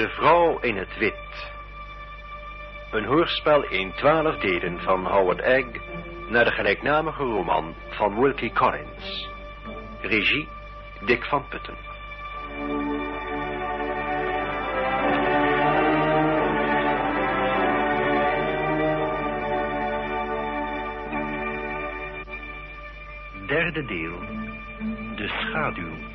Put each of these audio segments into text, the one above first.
De vrouw in het wit. Een hoorspel in twaalf delen van Howard Egg naar de gelijknamige roman van Wilkie Collins. Regie Dick van Putten. Derde deel. De schaduw.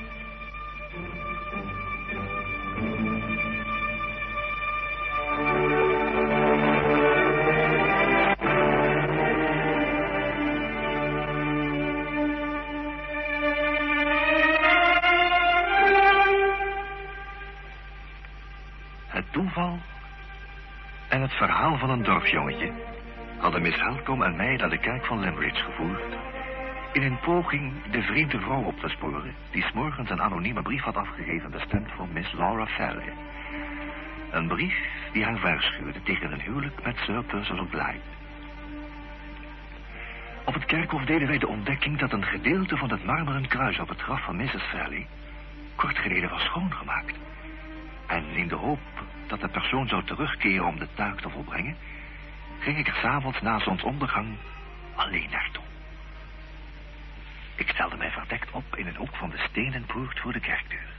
Dorpsjongetje hadden Miss Helcom en mij naar de kerk van Limbridge gevoerd in een poging de vreemde vrouw op te sporen... die s'morgens een anonieme brief had afgegeven... bestemd voor Miss Laura Farley. Een brief die haar waarschuwde tegen een huwelijk met Sir Percival Blythe. Op het kerkhof deden wij de ontdekking... dat een gedeelte van het marmeren kruis op het graf van Mrs. Farley... kort geleden was schoongemaakt. En in de hoop dat de persoon zou terugkeren om de taak te volbrengen... ging ik s'avonds na zonsondergang alleen naartoe. Ik stelde mij verdekt op in een hoek van de stenen poort voor de kerkdeur.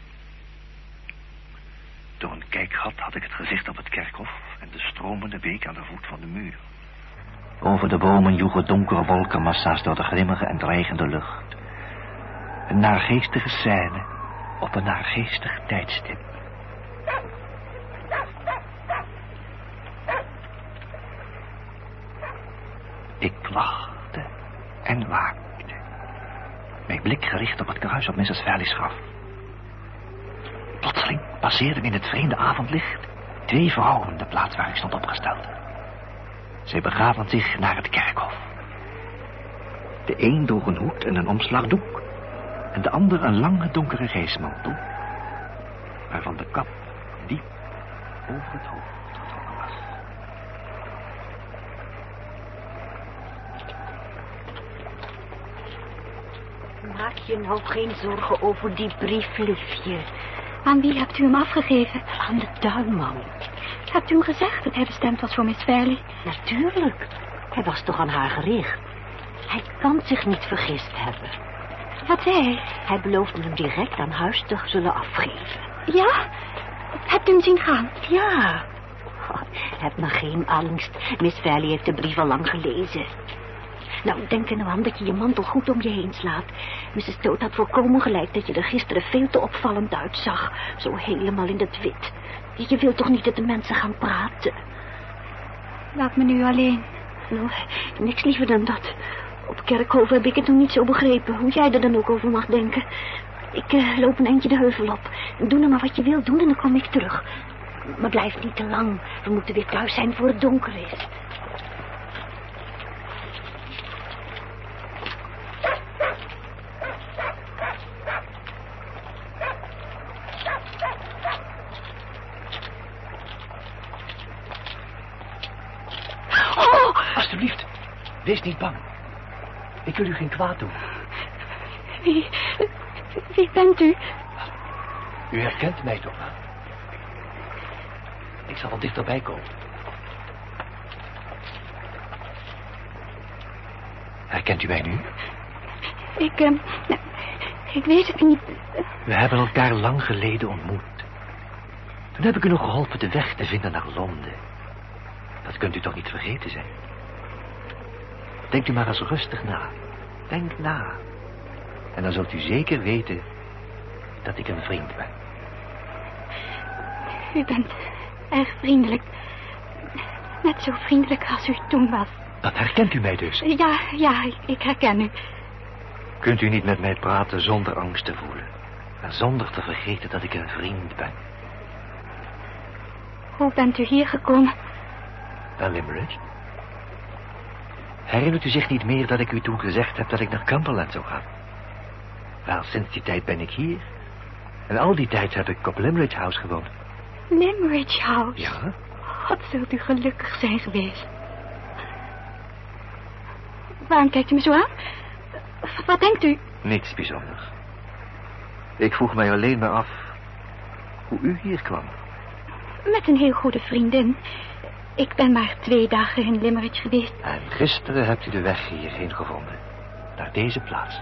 Door een kijkgat had ik het gezicht op het kerkhof en de stromende beek aan de voet van de muur. Over de bomen joegen donkere wolkenmassa's door de glimmige en dreigende lucht. Een naargeestige scène op een naargeestig tijdstip. Ik wachtte en waakte. Mijn blik gericht op het kruis op Mrs. Valley's graf. Plotseling passeerden in het vreemde avondlicht twee vrouwen de plaats waar ik stond opgesteld. Zij begaven zich naar het kerkhof. De een droeg een hoed en een omslagdoek... en de ander een lange donkere reismantel... waarvan de kap diep over het hoofd getrokken was. Maak je nou geen zorgen over die brief, liefje. Aan wie hebt u hem afgegeven? Aan de tuinman. Hebt u hem gezegd dat hij bestemd was voor Miss Fairley? Natuurlijk. Hij was toch aan haar gericht. Hij kan zich niet vergist hebben. Wat zei hij? Hij beloofde hem direct aan huis te zullen afgeven. Ja? Hebt u hem zien gaan? Ja. Oh, heb maar geen angst. Miss Valley heeft de brief al lang gelezen. Nou, denk er nou aan dat je je mantel goed om je heen slaat. Mrs. Toad had volkomen gelijk dat je er gisteren veel te opvallend uitzag. Zo helemaal in het wit. Je wilt toch niet dat de mensen gaan praten? Laat me nu alleen. Nou, niks liever dan dat. Op Kerkhoven heb ik het nog niet zo begrepen. Hoe jij er dan ook over mag denken. Ik eh, loop een eindje de heuvel op. Doe nou maar wat je wilt doen en dan kom ik terug. Maar blijf niet te lang. We moeten weer thuis zijn voor het donker is. Oh! Alsjeblieft, wees niet bang. Ik wil u geen kwaad doen. Wie, wie bent u? U herkent mij toch? Ik zal wat dichterbij komen. Herkent u mij nu? Ik, um, ik weet het niet. We hebben elkaar lang geleden ontmoet. Toen heb ik u nog geholpen de weg te vinden naar Londen. Dat kunt u toch niet vergeten zijn? Denkt u maar eens rustig na. Denk na. En dan zult u zeker weten dat ik een vriend ben. U bent erg vriendelijk. Net zo vriendelijk als u toen was. Dat herkent u mij dus? Ja, ja, ik, ik herken u. Kunt u niet met mij praten zonder angst te voelen? En zonder te vergeten dat ik een vriend ben? Hoe bent u hier gekomen? Naar Limerick? Herinnert u zich niet meer dat ik u toen gezegd heb dat ik naar Cumberland zou gaan? Wel, sinds die tijd ben ik hier. En al die tijd heb ik op Limerick House gewoond. Limerick House? Ja? Wat zult u gelukkig zijn geweest. Waarom kijkt u me zo aan? Wat denkt u? Niets bijzonders. Ik vroeg mij alleen maar af hoe u hier kwam. Met een heel goede vriendin. Ik ben maar twee dagen in Limerick geweest. En gisteren hebt u de weg hierheen gevonden. Naar deze plaats.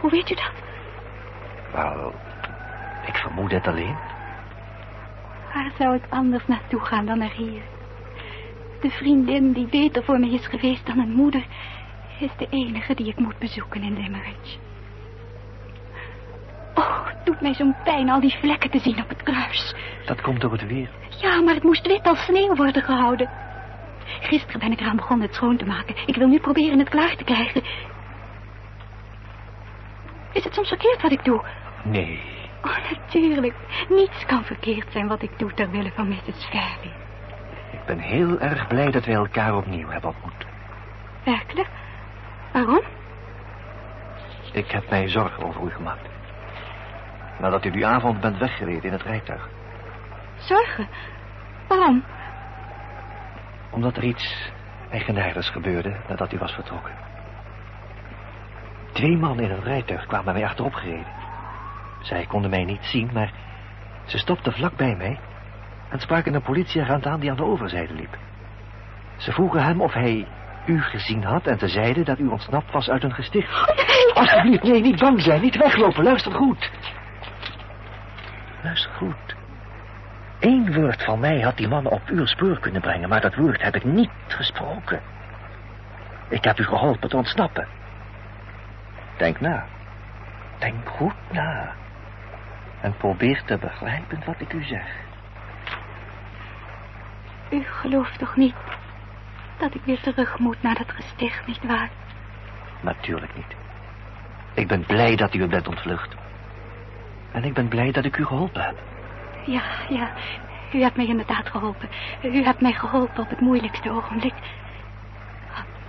Hoe weet u dat? Wel, ik vermoed het alleen. Waar zou ik anders naartoe gaan dan naar hier? De vriendin die beter voor me is geweest dan een moeder... is de enige die ik moet bezoeken in Limerick. Het doet mij zo'n pijn al die vlekken te zien op het kruis. Dat komt door het weer. Ja, maar het moest wit als sneeuw worden gehouden. Gisteren ben ik eraan begonnen het schoon te maken. Ik wil nu proberen het klaar te krijgen. Is het soms verkeerd wat ik doe? Nee, Oh, natuurlijk. Niets kan verkeerd zijn wat ik doe ter wille van Mrs. Fairley. ik ben heel erg blij dat wij elkaar opnieuw hebben ontmoet. Werkelijk? Waarom? Ik heb mij zorgen over u gemaakt. Nadat u die avond bent weggereden in het rijtuig. Zorgen? Waarom? Omdat er iets eigenaardigs gebeurde nadat u was vertrokken. Twee mannen in het rijtuig kwamen mij achterop gereden. Zij konden mij niet zien, maar ze stopten vlak bij mij... en spraken een politieagent aan die aan de overzijde liep. Ze vroegen hem of hij u gezien had en ze zeiden dat u ontsnapt was uit een gesticht. Alsjeblieft, nee, niet bang zijn, niet weglopen, luister goed. Luister goed. Eén woord van mij had die man op uw spoor kunnen brengen, maar dat woord heb ik niet gesproken. Ik heb u geholpen te ontsnappen. Denk na. Denk goed na. En probeer te begrijpen wat ik u zeg. U gelooft toch niet dat ik weer terug moet naar dat gesticht, nietwaar? Natuurlijk niet. Ik ben blij dat u bent ontvlucht. En ik ben blij dat ik u geholpen heb. Ja, ja. U hebt mij inderdaad geholpen. U hebt mij geholpen op het moeilijkste ogenblik.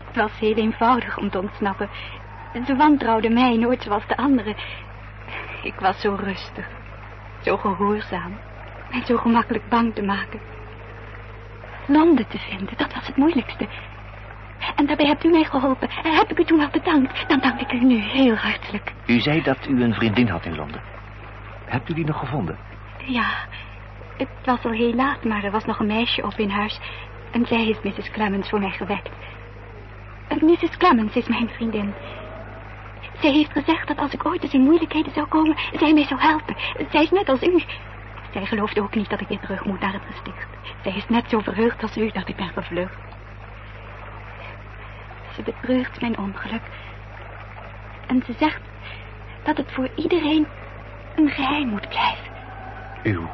Het was heel eenvoudig om te ontsnappen. Ze wantrouwden mij nooit zoals de anderen. Ik was zo rustig, zo gehoorzaam en zo gemakkelijk bang te maken. Londen te vinden, dat was het moeilijkste. En daarbij hebt u mij geholpen. En heb ik u toen al bedankt. Dan dank ik u nu heel hartelijk. U zei dat u een vriendin had in Londen. Hebt u die nog gevonden? Ja, het was al heel laat, maar er was nog een meisje op in huis. En zij is Mrs. Clemens voor mij gewekt. Mrs. Clemens is mijn vriendin. Zij heeft gezegd dat als ik ooit eens in moeilijkheden zou komen, zij mij zou helpen. Zij is net als u. Zij gelooft ook niet dat ik weer terug moet naar het gesticht. Zij is net zo verheugd als u dat ik ben gevlucht. Ze betreurt mijn ongeluk. En ze zegt dat het voor iedereen een geheim moet blijven. Uw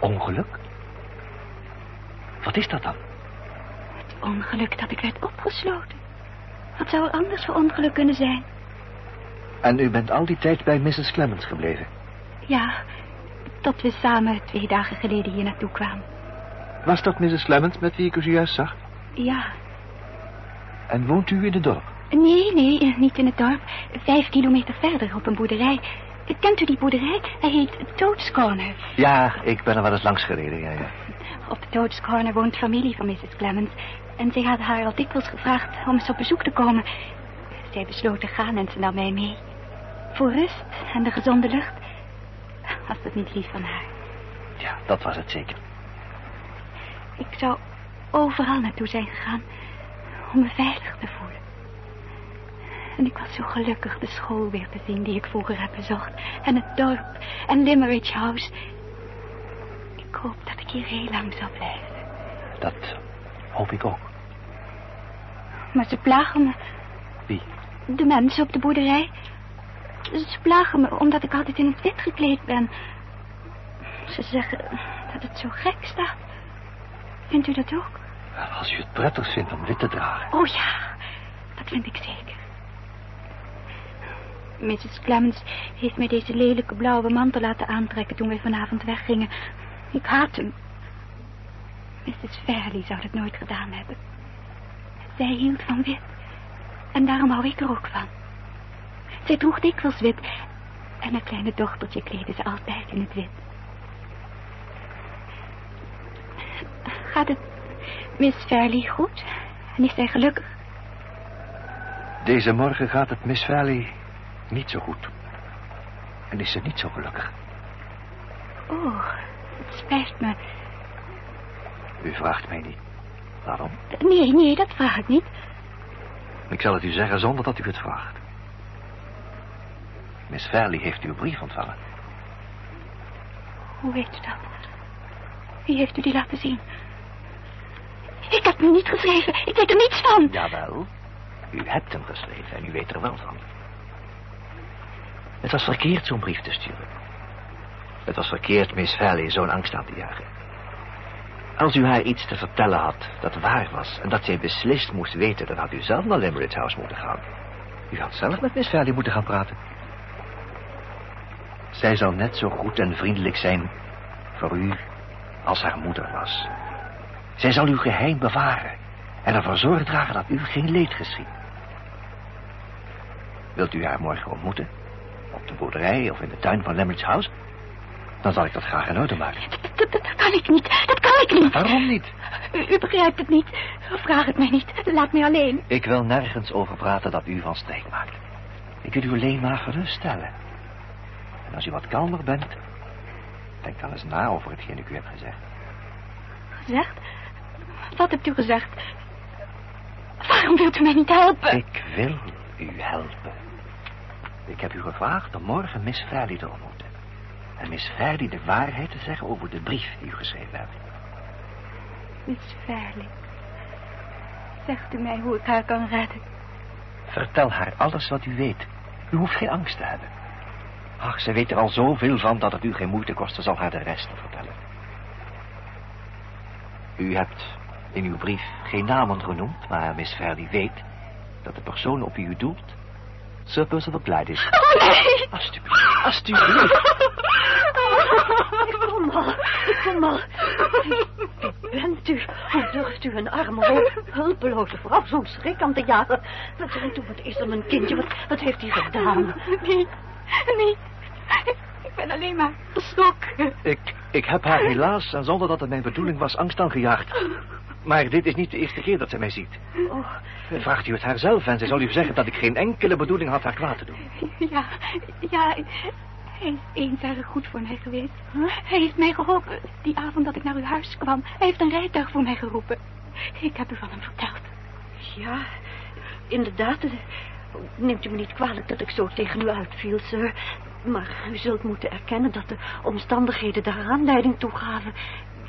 ongeluk? Wat is dat dan? Het ongeluk dat ik werd opgesloten. Wat zou er anders voor ongeluk kunnen zijn? En u bent al die tijd bij Mrs. Clemens gebleven? Ja, tot we samen twee dagen geleden hier naartoe kwamen. Was dat Mrs. Clemens met wie ik u zojuist zag? Ja. En woont u in het dorp? Nee, nee, niet in het dorp. Vijf kilometer verder op een boerderij. Kent u die boerderij? Hij heet Toad's Corner. Ja, ik ben er wel eens langs gereden, ja, ja. Op Toad's Corner woont familie van Mrs. Clemens. En zij had haar al dikwijls gevraagd om eens op bezoek te komen. Zij besloot te gaan en ze nam mij mee. Voor rust en de gezonde lucht. Was dat niet lief van haar? Ja, dat was het zeker. Ik zou overal naartoe zijn gegaan om me veilig te voelen. En ik was zo gelukkig de school weer te zien die ik vroeger heb bezocht. En het dorp en Limerick House. Ik hoop dat ik hier heel lang zal blijven. Dat hoop ik ook. Maar ze plagen me. Wie? De mensen op de boerderij. Ze plagen me omdat ik altijd in het wit gekleed ben. Ze zeggen dat het zo gek staat. Vindt u dat ook? Als u het prettig vindt om wit te dragen. Oh ja, dat vind ik zeker. Mrs. Clemens heeft mij deze lelijke blauwe mantel laten aantrekken toen wij vanavond weggingen. Ik haat hem. Mrs. Fairley zou dat nooit gedaan hebben. Zij hield van wit. En daarom hou ik er ook van. Zij droeg dikwijls wit. En mijn kleine dochtertje kleedde ze altijd in het wit. Gaat het Miss Fairley goed? En is zij gelukkig? Deze morgen gaat het Miss Valley niet zo goed. En is ze niet zo gelukkig. Oh, het spijt me. U vraagt mij niet. Waarom? Nee, nee, dat vraag ik niet. Ik zal het u zeggen zonder dat u het vraagt. Miss Fairley heeft uw brief ontvangen. Hoe weet u dat? Wie heeft u die laten zien? Ik heb hem niet geschreven. Ik weet er niets van. Jawel. U hebt hem geschreven en u weet er wel van. Het was verkeerd zo'n brief te sturen. Het was verkeerd Miss Valley zo'n angst aan te jagen. Als u haar iets te vertellen had dat waar was... en dat zij beslist moest weten... dan had u zelf naar Limerick House moeten gaan. U had zelf met Miss Valley moeten gaan praten. Zij zal net zo goed en vriendelijk zijn voor u als haar moeder was. Zij zal uw geheim bewaren en ervoor zorg dragen dat u geen leed geschiet. Wilt u haar morgen ontmoeten? Op de boerderij of in de tuin van Lemmert's House? Dan zal ik dat graag in orde maken. Dat, dat, dat kan ik niet. Dat kan ik niet. Waarom niet? U, u begrijpt het niet. Vraag het mij niet. Laat mij alleen. Ik wil nergens over praten dat u van streek maakt. Ik wil u alleen maar geruststellen. En als u wat kalmer bent, denk dan eens na over hetgeen ik u heb gezegd. Gezegd? Wat hebt u gezegd? Waarom wilt u mij niet helpen? Ik wil u helpen. Ik heb u gevraagd om morgen Miss Fairley te ontmoeten. En Miss Fairley de waarheid te zeggen over de brief die u geschreven hebt. Miss Fairley. Zegt u mij hoe ik haar kan redden? Vertel haar alles wat u weet. U hoeft geen angst te hebben. Ach, ze weet er al zoveel van dat het u geen moeite kost. Ze zal haar de rest vertellen. U hebt in uw brief geen namen genoemd, maar Miss Fairley weet dat de persoon op wie u doelt Sir Percival is. Oh, nee! Alsjeblieft, alsjeblieft. Ik kom al, ik kom al. Wie bent u? Hoe durft u een arme, hulpeloze vrouw zo'n schrik aan te jagen? Wat, wat is er, mijn kindje? Wat, wat heeft hij gedaan? Nee, nee. Ik ben alleen maar geschrokken. Ik, ik heb haar helaas, en zonder dat het mijn bedoeling was, angst aangejaagd. Maar dit is niet de eerste keer dat ze mij ziet. Oh, Vraagt u het haar zelf en zij zal u zeggen dat ik geen enkele bedoeling had haar kwaad te doen. Ja, ja. Hij is eens erg goed voor mij geweest. Hij heeft mij geholpen die avond dat ik naar uw huis kwam. Hij heeft een rijtuig voor mij geroepen. Ik heb u van hem verteld. ja, inderdaad. Neemt u me niet kwalijk dat ik zo tegen u uitviel, sir. Maar u zult moeten erkennen dat de omstandigheden daar aanleiding toe gaven.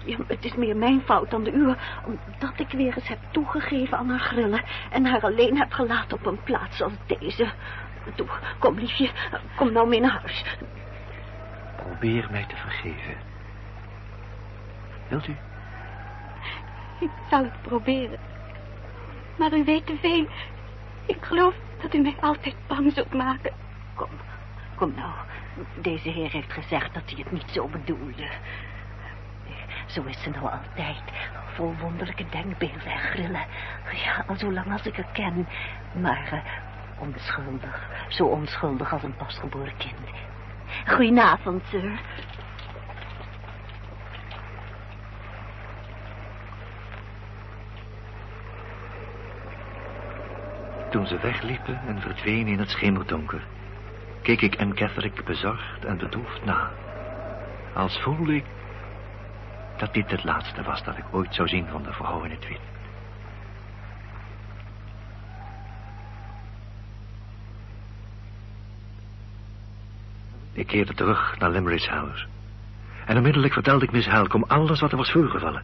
Ja, het is meer mijn fout dan de uwe, omdat ik weer eens heb toegegeven aan haar grillen... en haar alleen heb gelaten op een plaats als deze. Toe, kom liefje, kom nou mee naar huis. Probeer mij te vergeven. Wilt u? Ik zal het proberen. Maar u weet te veel. Ik geloof dat u mij altijd bang zult maken. Kom, kom nou. Deze heer heeft gezegd dat hij het niet zo bedoelde. Zo is ze nou altijd. Vol wonderlijke denkbeelden en grillen. Ja, al zo lang als ik haar ken. Maar eh, onschuldig. Zo onschuldig als een pasgeboren kind. Goedenavond, sir. Toen ze wegliepen en verdwenen in het schemerdonker, keek ik Anne Catherick bezorgd en bedroefd na. Als voelde ik dat dit het laatste was dat ik ooit zou zien van de vrouw in het wit. Ik keerde terug naar Limerick's House. En onmiddellijk vertelde ik Miss Halcom alles wat er was voorgevallen.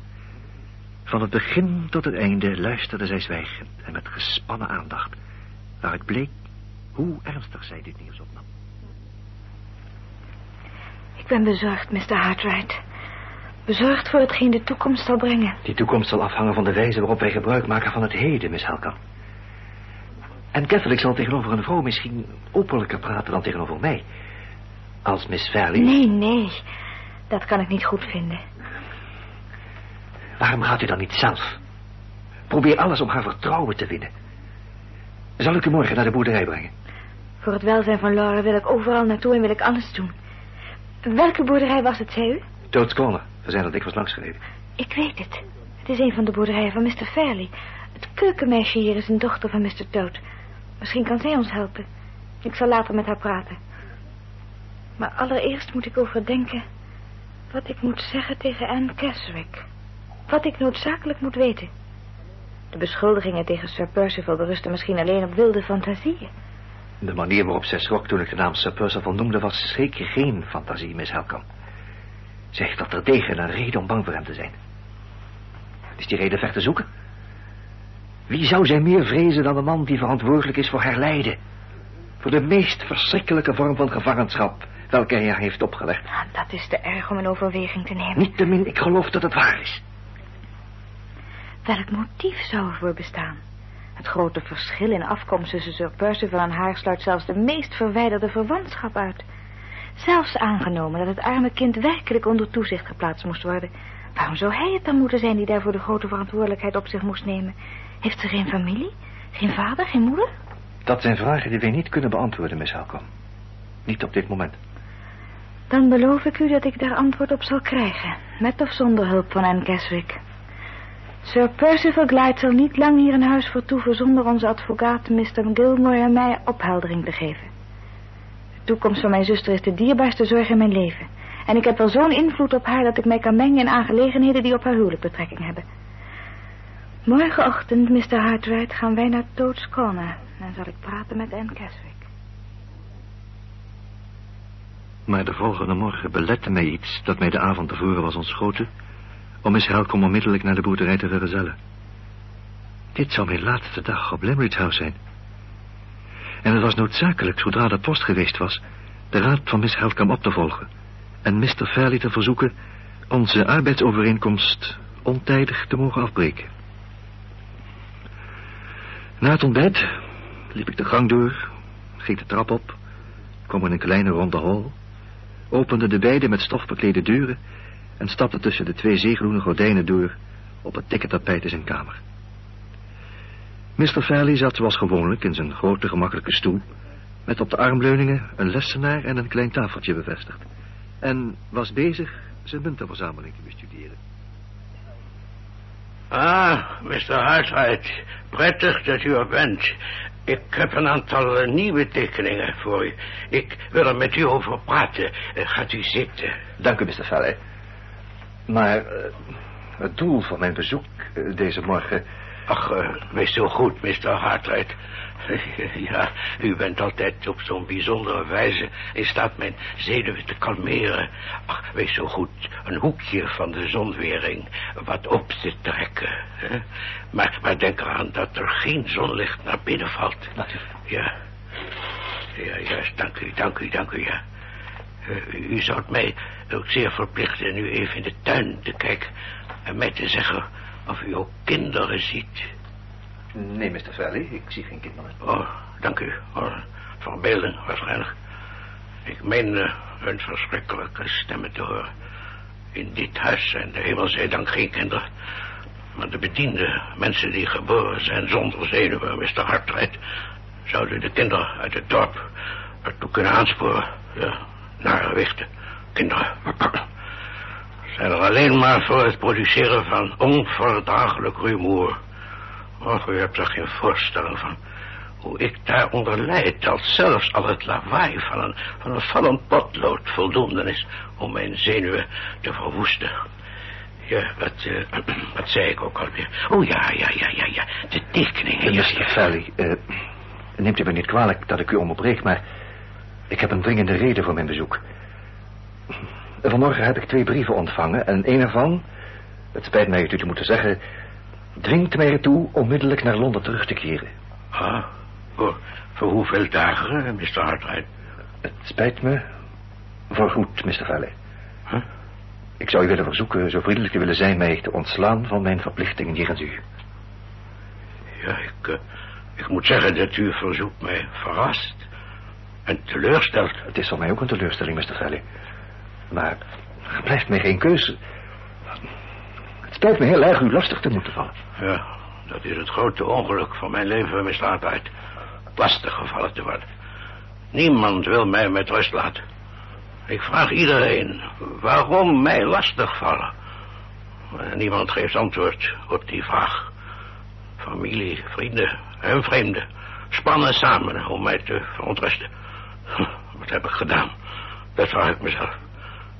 Van het begin tot het einde luisterde zij zwijgend en met gespannen aandacht. Waaruit bleek hoe ernstig zij dit nieuws opnam. Ik ben bezorgd, Mr. Hartright. Bezorgd voor hetgeen de toekomst zal brengen. Die toekomst zal afhangen van de wijze waarop wij gebruik maken van het heden, Miss Halcom. En Catholic zal tegenover een vrouw misschien openlijker praten dan tegenover mij. Als Miss Fairley... Nee, nee. Dat kan ik niet goed vinden. Waarom gaat u dan niet zelf? Probeer alles om haar vertrouwen te winnen. Zal ik u morgen naar de boerderij brengen? Voor het welzijn van Laura wil ik overal naartoe en wil ik alles doen. Welke boerderij was het, zei u? Toad's Corner. We zijn er dikwijls langs gereden. Ik weet het. Het is een van de boerderijen van Mr. Fairley. Het keukenmeisje hier is een dochter van Mr. Toad. Misschien kan zij ons helpen. Ik zal later met haar praten. Maar allereerst moet ik overdenken... wat ik moet zeggen tegen Anne Keswick. Wat ik noodzakelijk moet weten. De beschuldigingen tegen Sir Percival berusten misschien alleen op wilde fantasieën. De manier waarop zij schrok toen ik de naam Sir Percival noemde... was zeker geen fantasie, Miss Helcom. Ze heeft er tegen een reden om bang voor hem te zijn. Is die reden ver te zoeken? Wie zou zij meer vrezen dan de man die verantwoordelijk is voor haar lijden? Voor de meest verschrikkelijke vorm van gevangenschap welke hij haar heeft opgelegd. Ah, dat is te erg om in overweging te nemen. Niettemin, ik geloof dat het waar is. Welk motief zou ervoor bestaan? Het grote verschil in afkomst tussen Sir Percival en haar sluit zelfs de meest verwijderde verwantschap uit. Zelfs aangenomen dat het arme kind werkelijk onder toezicht geplaatst moest worden. Waarom zou hij het dan moeten zijn die daarvoor de grote verantwoordelijkheid op zich moest nemen? Heeft ze geen familie? Geen vader, geen moeder? Dat zijn vragen die wij niet kunnen beantwoorden, Miss Halcom. Niet op dit moment. Dan beloof ik u dat ik daar antwoord op zal krijgen. Met of zonder hulp van Anne Keswick. Sir Percival Glyde zal niet lang hier in huis vertoeven... zonder onze advocaat Mr. Gilmore en mij opheldering te geven. Toekomst van mijn zuster is de dierbaarste zorg in mijn leven. En ik heb wel zo'n invloed op haar... dat ik mij kan mengen in aangelegenheden die op haar huwelijk betrekking hebben. Morgenochtend, Mr. Hartwright, gaan wij naar Toad's Corner... en zal ik praten met Anne Keswick. Maar de volgende morgen belette mij iets dat mij de avond tevoren was ontschoten... om Miss Helcom onmiddellijk naar de boerderij te vergezellen. Dit zou mijn laatste dag op Limerick House zijn. En het was noodzakelijk, zodra de post geweest was... de raad van Miss Helcom op te volgen... en Mr. Fairley te verzoeken onze arbeidsovereenkomst ontijdig te mogen afbreken. Na het ontbijt liep ik de gang door, ging de trap op, kwam in een kleine ronde hal opende de beide met stof beklede deuren en stapte tussen de twee zeegroene gordijnen door op het dikke tapijt in zijn kamer. Mr. Fairley zat zoals gewoonlijk in zijn grote gemakkelijke stoel, met op de armleuningen een lessenaar en een klein tafeltje bevestigd, en was bezig zijn muntenverzameling te bestuderen. Ah, Mr. Hartwright, prettig dat u er bent. Ik heb een aantal uh, nieuwe tekeningen voor u. Ik wil er met u over praten. Uh, gaat u zitten. Dank u, Mr. Fairley. Maar uh, het doel van mijn bezoek deze morgen... Ach, wees zo goed, Mr. Hartwright. ja, u bent altijd op zo'n bijzondere wijze in staat mijn zenuwen te kalmeren. Ach, wees zo goed een hoekje van de zonwering wat op te trekken. Hè? Maar, maar denk eraan dat er geen zonlicht naar binnen valt. Ja. Ja, juist. Dank u, dank u, dank u, ja. Uh, u zou mij ook zeer verplichten nu even in de tuin te kijken... en mij te zeggen of u ook kinderen ziet... Nee, Mr. Valley, ik zie geen kinderen. Oh, dank u. Oh, verbeelding, waarschijnlijk. Ik meen uh, hun verschrikkelijke stemmen te horen. In dit huis zijn de hemel dank geen kinderen. Maar de bedienden, mensen die geboren zijn zonder zenuwen, Mr. Hartwright... zouden de kinderen uit het dorp ertoe kunnen aansporen. Ja, naar gewichten. Kinderen. Er alleen maar voor het produceren van onverdraaglijk rumoer... Och, u hebt er geen voorstelling van. Hoe ik daaronder lijd, als zelfs al het lawaai van een, van een vallend potlood voldoende is om mijn zenuwen te verwoesten. Ja, wat, uh, wat zei ik ook alweer? Oh ja, ja, ja, ja, ja, de tekeningen. Uh, Mr. Valley, uh, neemt u me niet kwalijk dat ik u onderbreek, maar ik heb een dringende reden voor mijn bezoek. Vanmorgen heb ik twee brieven ontvangen en een ervan, het spijt mij het u te moeten zeggen, dwingt mij ertoe onmiddellijk naar Londen terug te keren. Ah, voor, voor hoeveel dagen, Mr. Hartwright? Het spijt me voorgoed, Mr. Valley. Huh? Ik zou u willen verzoeken zo vriendelijk te willen zijn mij te ontslaan van mijn verplichtingen jegens u. Ja, ik, uh, ik moet zeggen dat uw verzoek mij verrast en teleurstelt. Het is voor mij ook een teleurstelling, Mr. Valley. Maar er blijft mij geen keuze. Het spijt me heel erg u lastig te moeten vallen. Ja, dat is het grote ongeluk van mijn leven, Mr. Hartwright. Lastig gevallen te worden. Niemand wil mij met rust laten. Ik vraag iedereen waarom mij lastig vallen. Niemand geeft antwoord op die vraag. Familie, vrienden en vreemden spannen samen om mij te verontrusten. Wat heb ik gedaan? Dat vraag ik mezelf.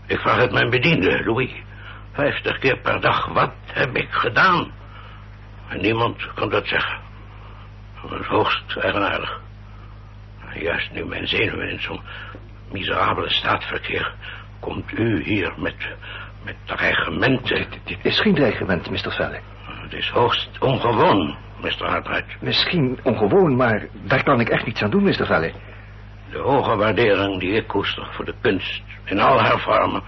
Ik vraag het mijn bediende, Louis. Vijftig keer per dag. Wat heb ik gedaan? En niemand kan dat zeggen. Dat is hoogst eigenaardig. Juist nu mijn zenuwen in zo'n miserabele staat verkeer... komt u hier met, met dreigementen. Dit, dit is geen dreigement, Mr. Valley. Het is hoogst ongewoon, Mr. Hartwright. Misschien ongewoon, maar daar kan ik echt niets aan doen, Mr. Valley. De hoge waardering die ik koester voor de kunst in al haar vormen...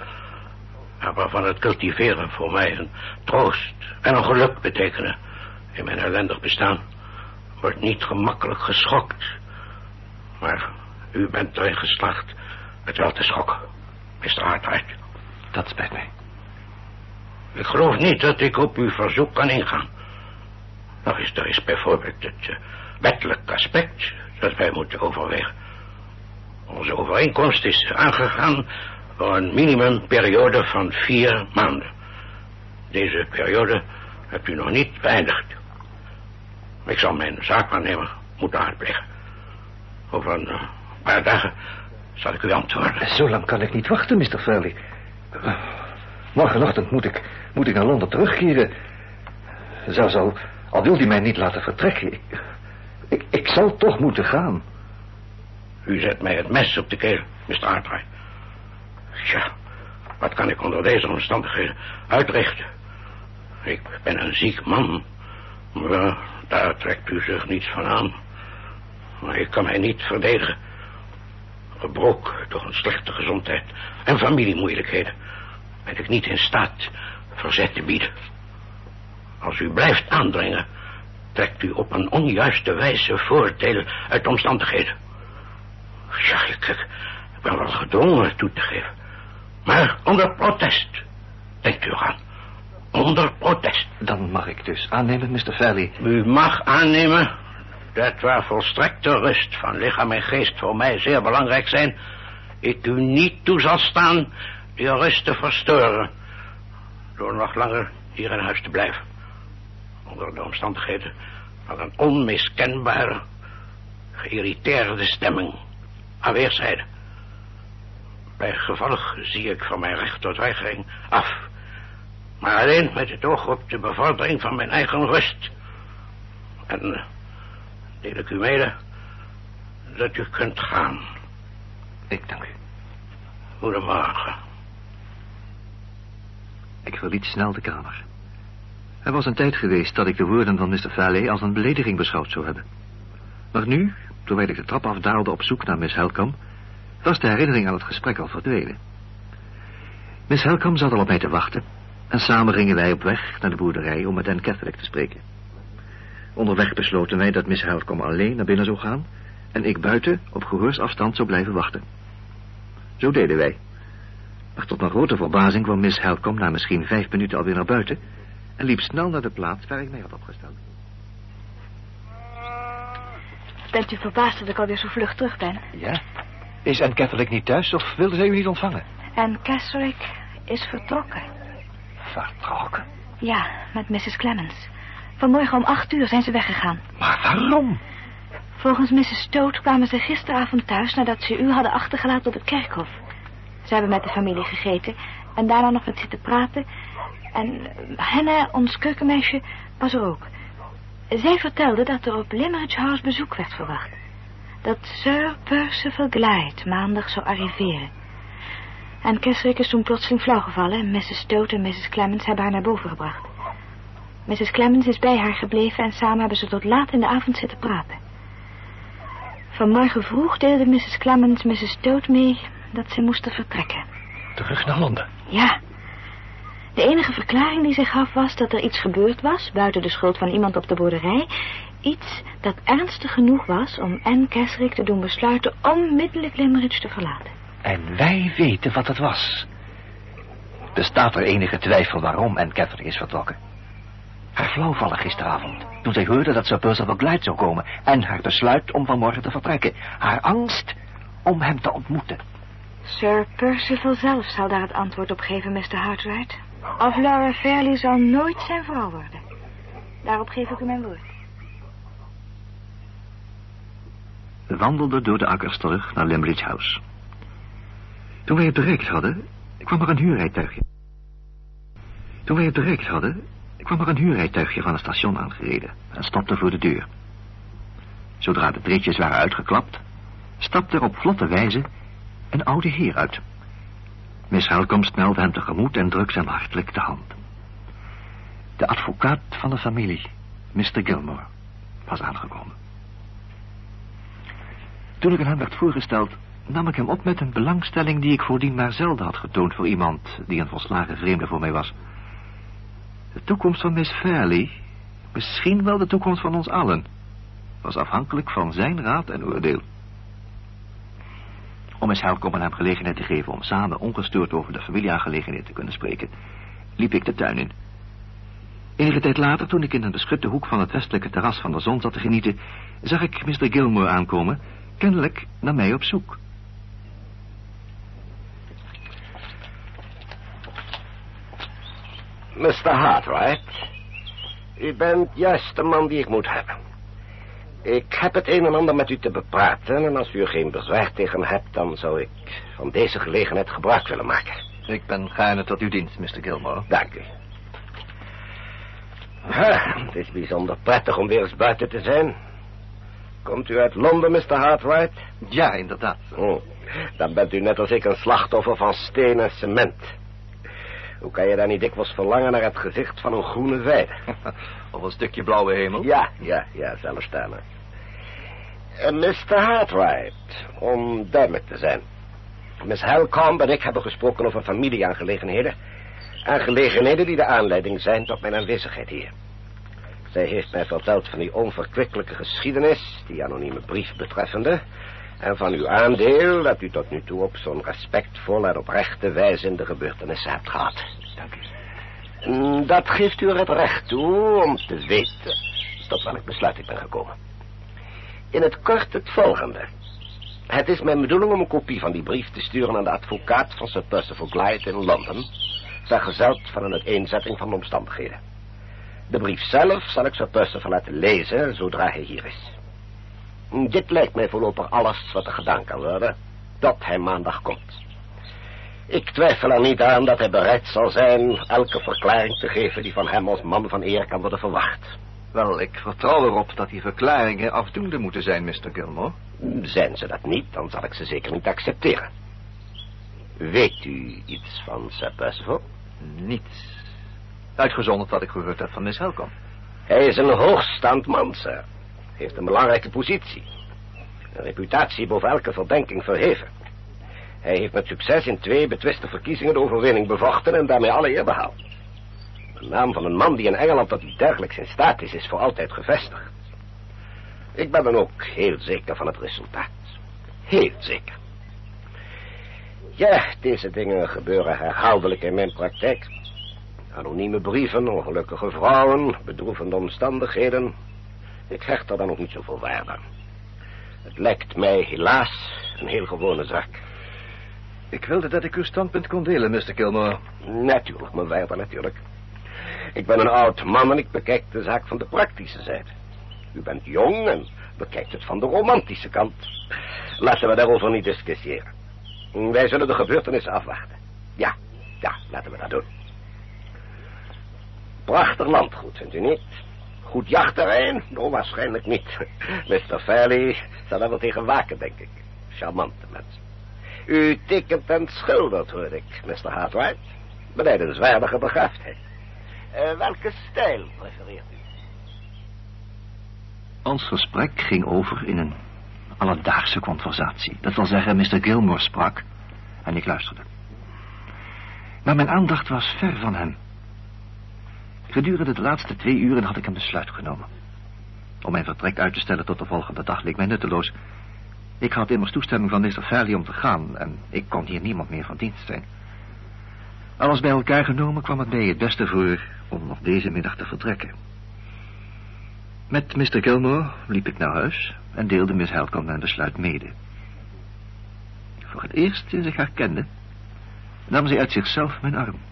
en waarvan het cultiveren voor mij een troost en een geluk betekenen... in mijn ellendig bestaan, wordt niet gemakkelijk geschokt. Maar u bent erin geslaagd het wel te schokken, Mr. Hartwright. Dat spijt mij. Ik geloof niet dat ik op uw verzoek kan ingaan. Nog is er is bijvoorbeeld het uh, wettelijk aspect dat wij moeten overwegen. Onze overeenkomst is aangegaan voor een minimumperiode van vier maanden. Deze periode hebt u nog niet beëindigd. Ik zal mijn zaakwaarnemer moeten uitplegen. Over een paar dagen zal ik u antwoorden. Zo lang kan ik niet wachten, Mr. Fairley. Morgenochtend moet ik, moet ik naar Londen terugkeren. Zelfs al, al wil hij mij niet laten vertrekken. Ik, ik zal toch moeten gaan. U zet mij het mes op de keel, Mr. Artwright. Tja, wat kan ik onder deze omstandigheden uitrichten? Ik ben een ziek man. Maar daar trekt u zich niets van aan. Maar ik kan mij niet verdedigen. Gebroken door een slechte gezondheid en familiemoeilijkheden... ben ik niet in staat verzet te bieden. Als u blijft aandringen... trekt u op een onjuiste wijze voordeel uit de omstandigheden. Ja, ik, ik ben wel gedwongen toe te geven. Maar onder protest. Denkt u aan. Onder protest. Dan mag ik dus aannemen, Mr. Valley. U mag aannemen dat waar volstrekte rust van lichaam en geest voor mij zeer belangrijk zijn... ik u niet toe zal staan die rust te verstoren... door nog langer hier in huis te blijven. Onder de omstandigheden van een onmiskenbare, geïrriteerde stemming aan weerszijden. Bij gevolg zie ik van mijn recht tot weigering af. Maar alleen met het oog op de bevordering van mijn eigen rust. En deel ik u mede dat u kunt gaan. Ik dank u. Goedemorgen. Ik verliet snel de kamer. Er was een tijd geweest dat ik de woorden van Mr. Valley als een belediging beschouwd zou hebben. Maar nu, terwijl ik de trap afdaalde op zoek naar Miss Helcom, was de herinnering aan het gesprek al verdwenen. Miss Helcom zat al op mij te wachten en samen gingen wij op weg naar de boerderij om met Anne Catholic te spreken. Onderweg besloten wij dat Miss Helcom alleen naar binnen zou gaan en ik buiten op gehoorsafstand zou blijven wachten. Zo deden wij. Maar tot mijn grote verbazing kwam Miss Helcom na misschien vijf minuten alweer naar buiten en liep snel naar de plaats waar ik mij had opgesteld. Bent u verbaasd dat ik alweer zo vlug terug ben? Ja? Is Anne Catholic niet thuis of wilde zij u niet ontvangen? En Keswick is vertrokken. Vertrokken? Ja, met Mrs. Clemens. Vanmorgen om acht uur zijn ze weggegaan. Maar waarom? Volgens Mrs. Stoot kwamen ze gisteravond thuis nadat ze u hadden achtergelaten op het kerkhof. Ze hebben met de familie gegeten en daarna nog wat zitten praten. En Hannah, ons keukenmeisje, was er ook. Zij vertelde dat er op Limerick House bezoek werd verwacht. Dat Sir Percival Glyde maandag zou arriveren. En Keswick is toen plotseling flauwgevallen... en Mrs. Stoat en Mrs. Clemens hebben haar naar boven gebracht. Mrs. Clemens is bij haar gebleven... en samen hebben ze tot laat in de avond zitten praten. Vanmorgen vroeg deelde Mrs. Clemens Mrs. Stoat mee... dat ze moesten vertrekken. Terug naar Londen? Ja. De enige verklaring die ze gaf was dat er iets gebeurd was... buiten de schuld van iemand op de boerderij... Iets dat ernstig genoeg was om Anne Keswick te doen besluiten onmiddellijk Limerick te verlaten. En wij weten wat het was. Bestaat er enige twijfel waarom Anne Catherine is vertrokken? Haar flauwvallen gisteravond, toen zij hoorde dat Sir Percival Glyde zou komen... en haar besluit om vanmorgen te vertrekken. Haar angst om hem te ontmoeten. Sir Percival zelf zal daar het antwoord op geven, Mr. Hartwright. Of Laura Fairley zal nooit zijn vrouw worden. Daarop geef ik u mijn woord. We wandelden door de akkers terug naar Limbridge House. Toen wij het bereikt hadden, kwam er een huurrijtuigje. Toen wij het bereikt hadden, kwam er een huurrijtuigje van het station aangereden en stopte voor de deur. Zodra de treetjes waren uitgeklapt, stapte er op vlotte wijze een oude heer uit. Miss Helcom snelde hem tegemoet en drukte hem hartelijk de hand. De advocaat van de familie, Mr. Gilmore, was aangekomen. Toen ik aan hem werd voorgesteld, nam ik hem op met een belangstelling die ik voordien maar zelden had getoond voor iemand die een volslagen vreemde voor mij was. De toekomst van Miss Fairley, misschien wel de toekomst van ons allen, was afhankelijk van zijn raad en oordeel. Om Miss Helcom hem gelegenheid te geven om samen ongestoord over de familieaangelegenheid te kunnen spreken, liep ik de tuin in. Enige tijd later, toen ik in een beschutte hoek van het westelijke terras van de zon zat te genieten, zag ik Mr. Gilmore aankomen, kennelijk naar mij op zoek. Mr. Hartwright, u bent juist de man die ik moet hebben. Ik heb het een en ander met u te bepraten... en als u er geen bezwaar tegen hebt... dan zou ik van deze gelegenheid gebruik willen maken. Ik ben gaarne tot uw dienst, Mr. Gilmore. Dank u. Ha, het is bijzonder prettig om weer eens buiten te zijn. Komt u uit Londen, Mr. Hartwright? Ja, inderdaad. Oh, dan bent u net als ik een slachtoffer van steen en cement. Hoe kan je dan niet dikwijls verlangen naar het gezicht van een groene weide? of een stukje blauwe hemel? Ja, ja, ja, zelfs daarna. Uh, Mr. Hartwright, om duidelijk te zijn. Miss Helcomb en ik hebben gesproken over familieaangelegenheden. Aangelegenheden die de aanleiding zijn tot mijn aanwezigheid hier. Zij heeft mij verteld van die onverkwikkelijke geschiedenis, die anonieme brief betreffende... en van uw aandeel dat u tot nu toe op zo'n respectvolle en oprechte wijze in de gebeurtenissen hebt gehad. Dank u. Mm, Dat geeft u er het recht toe om te weten tot welk besluit ik ben gekomen. In het kort het volgende. Het is mijn bedoeling om een kopie van die brief te sturen aan de advocaat van Sir Percival Glyde in Londen, vergezeld van een uiteenzetting van de omstandigheden. De brief zelf zal ik Sir Percival laten lezen zodra hij hier is. Dit lijkt mij voorlopig alles wat er gedaan kan worden, tot hij maandag komt. Ik twijfel er niet aan dat hij bereid zal zijn elke verklaring te geven die van hem als man van eer kan worden verwacht. Wel, ik vertrouw erop dat die verklaringen afdoende moeten zijn, Mr. Gilmore. Zijn ze dat niet, dan zal ik ze zeker niet accepteren. Weet u iets van Sir Percival? Niets. Uitgezonderd wat ik gehoord heb van Miss Helcom. Hij is een hoogstaand man, sir. Heeft een belangrijke positie. Een reputatie boven elke verdenking verheven. Hij heeft met succes in twee betwiste verkiezingen de overwinning bevochten en daarmee alle eer behaald. De naam van een man die in Engeland iets dergelijks in staat is, is voor altijd gevestigd. Ik ben dan ook heel zeker van het resultaat. Heel zeker. Ja, deze dingen gebeuren herhaaldelijk in mijn praktijk. Anonieme brieven, ongelukkige vrouwen, bedroevende omstandigheden. Ik hecht er dan ook niet zoveel waarde aan. Het lijkt mij helaas een heel gewone zaak. Ik wilde dat ik uw standpunt kon delen, Mr. Gilmore. Natuurlijk, mijn waarde, natuurlijk. Ik ben een oud man en ik bekijk de zaak van de praktische zijde. U bent jong en bekijkt het van de romantische kant. Laten we daarover niet discussiëren. Wij zullen de gebeurtenissen afwachten. Ja, ja, laten we dat doen. Prachtig landgoed, vindt u niet? Goed jachtterrein? Nou, waarschijnlijk niet. Mr. Fairley zal daar wel tegen waken, denk ik. Charmante mens. U tekent en schildert, hoor ik, Mr. Hartwright. Benijdenswaardige begaafdheid. Uh, welke stijl prefereert u? Ons gesprek ging over in een alledaagse conversatie. Dat wil zeggen, Mr. Gilmore sprak en ik luisterde. Maar mijn aandacht was ver van hem. Gedurende de laatste twee uren had ik een besluit genomen. Om mijn vertrek uit te stellen tot de volgende dag leek mij nutteloos. Ik had immers toestemming van Mr. Fairley om te gaan... en ik kon hier niemand meer van dienst zijn. Alles bij elkaar genomen kwam het mij het beste voor... om nog deze middag te vertrekken. Met Mr. Gilmore liep ik naar huis... en deelde Miss Helcom mijn besluit mede. Voor het eerst sinds ik haar kende... nam zij uit zichzelf mijn arm.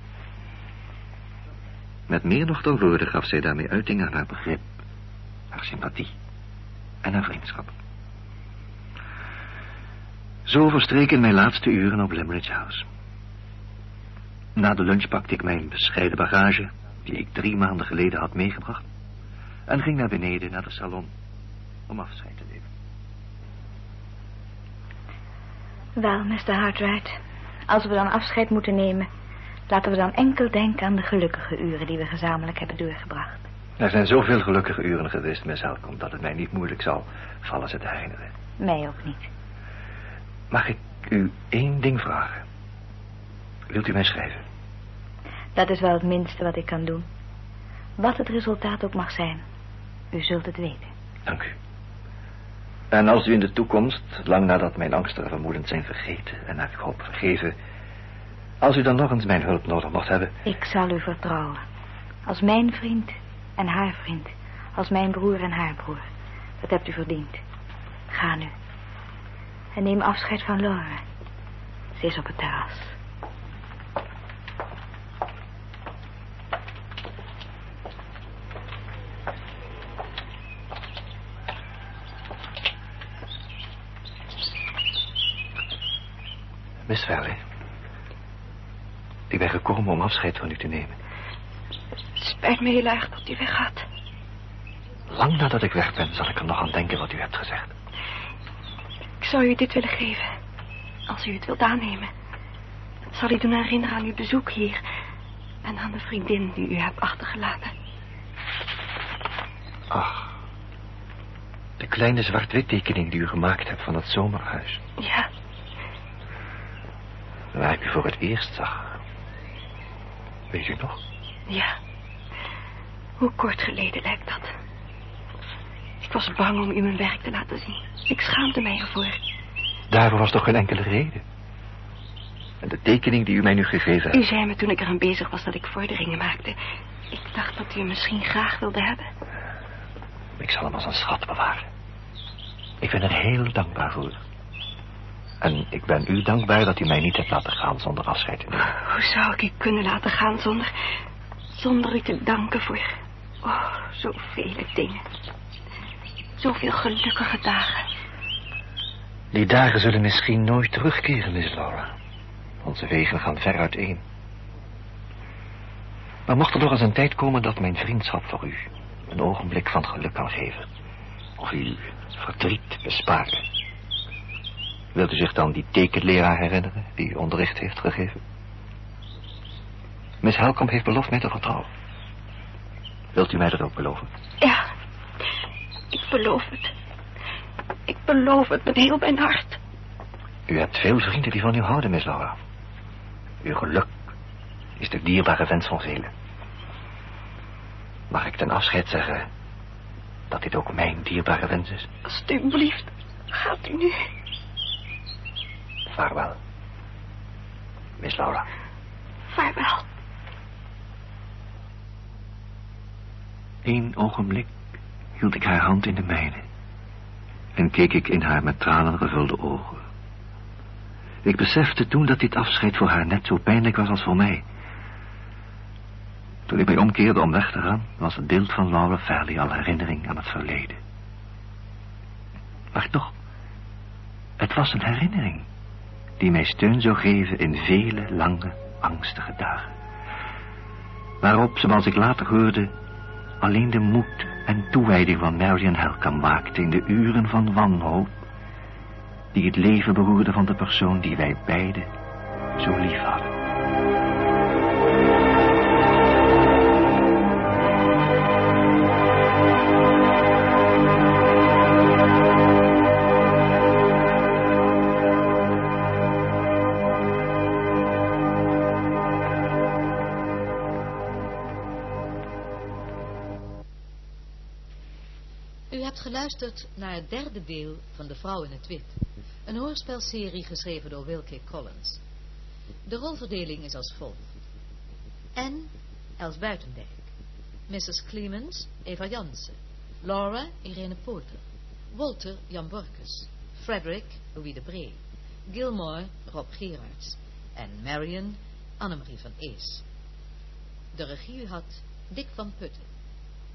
Met meer nog dan woorden gaf zij daarmee uiting aan haar begrip... haar sympathie en haar vriendschap. Zo verstreken mijn laatste uren op Limerick House. Na de lunch pakte ik mijn bescheiden bagage, die ik drie maanden geleden had meegebracht, en ging naar beneden naar de salon om afscheid te nemen. Wel, Mr. Hartwright, als we dan afscheid moeten nemen, laten we dan enkel denken aan de gelukkige uren die we gezamenlijk hebben doorgebracht. Er zijn zoveel gelukkige uren geweest, Miss Helcom, dat het mij niet moeilijk zal vallen ze te herinneren. Mij ook niet. Mag ik u één ding vragen? Wilt u mij schrijven? Dat is wel het minste wat ik kan doen. Wat het resultaat ook mag zijn, u zult het weten. Dank u. En als u in de toekomst, lang nadat mijn angstige vermoedens zijn vergeten en naar ik hoop vergeven, als u dan nog eens mijn hulp nodig mocht hebben. Ik zal u vertrouwen. Als mijn vriend en haar vriend. Als mijn broer en haar broer. Dat hebt u verdiend. Ga nu. En neem afscheid van Laura. Ze is op het terras. Miss Valley. Ik ben gekomen om afscheid van u te nemen. Het spijt me heel erg dat u weggaat. Lang nadat ik weg ben, zal ik er nog aan denken wat u hebt gezegd. Ik zou u dit willen geven. Als u het wilt aannemen. Zal u doen herinneren aan uw bezoek hier. En aan de vriendin die u hebt achtergelaten. Ach. De kleine zwart-wit tekening die u gemaakt hebt van het zomerhuis. Ja, Waar ik u voor het eerst zag. Weet u nog? ja. Hoe kort geleden lijkt dat. Ik was bang om u mijn werk te laten zien. Ik schaamde mij ervoor. Daarvoor was toch geen enkele reden. En de tekening die u mij nu gegeven U hebt. zei me toen ik eraan bezig was dat ik vorderingen maakte. Ik dacht dat u hem misschien graag wilde hebben. Ik zal hem als een schat bewaren. Ik ben er heel dankbaar voor. En ik ben u dankbaar dat u mij niet hebt laten gaan zonder afscheid te nemen. Hoe zou ik u kunnen laten gaan zonder... zonder u te danken voor... Oh, zoveel dingen. Zoveel gelukkige dagen. Die dagen zullen misschien nooit terugkeren, Miss Laura. Onze wegen gaan ver uiteen. Maar mocht er nog eens een tijd komen dat mijn vriendschap voor u een ogenblik van geluk kan geven. Of u verdriet besparen. Wilt u zich dan die tekenleraar herinneren die u onderricht heeft gegeven? Miss Helcom heeft beloofd mij te vertrouwen. Wilt u mij dat ook beloven? Ja, ik beloof het. Ik beloof het met heel mijn hart. U hebt veel vrienden die van u houden, Miss Laura. Uw geluk is de dierbare wens van velen. Mag ik ten afscheid zeggen dat dit ook mijn dierbare wens is? Alsjeblieft, gaat u nu. Vaarwel, Miss Laura. Vaarwel. Eén ogenblik hield ik haar hand in de mijne en keek ik in haar met tranen gevulde ogen. Ik besefte toen dat dit afscheid voor haar net zo pijnlijk was als voor mij. Toen ik mij omkeerde om weg te gaan, was het beeld van Laura Valley al herinnering aan het verleden. Maar toch, het was een herinnering die mij steun zou geven in vele lange, angstige dagen. Waarop, zoals ik later hoorde, alleen de moed en toewijding van Marion Helcom maakte in de uren van wanhoop, die het leven beroerde van de persoon die wij beiden zo lief hadden. Derde deel van De Vrouw in het Wit. Een hoorspelserie geschreven door Wilkie Collins. De rolverdeling is als volgt. N. Els Buitendijk. Mrs. Clemens, Eva Jansen. Laura, Irene Poorter. Walter, Jan Borkus. Frederick, Louis de Bree. Gilmore, Rob Gerards. En Marion, Annemarie van Ees. De regie had Dick van Putten.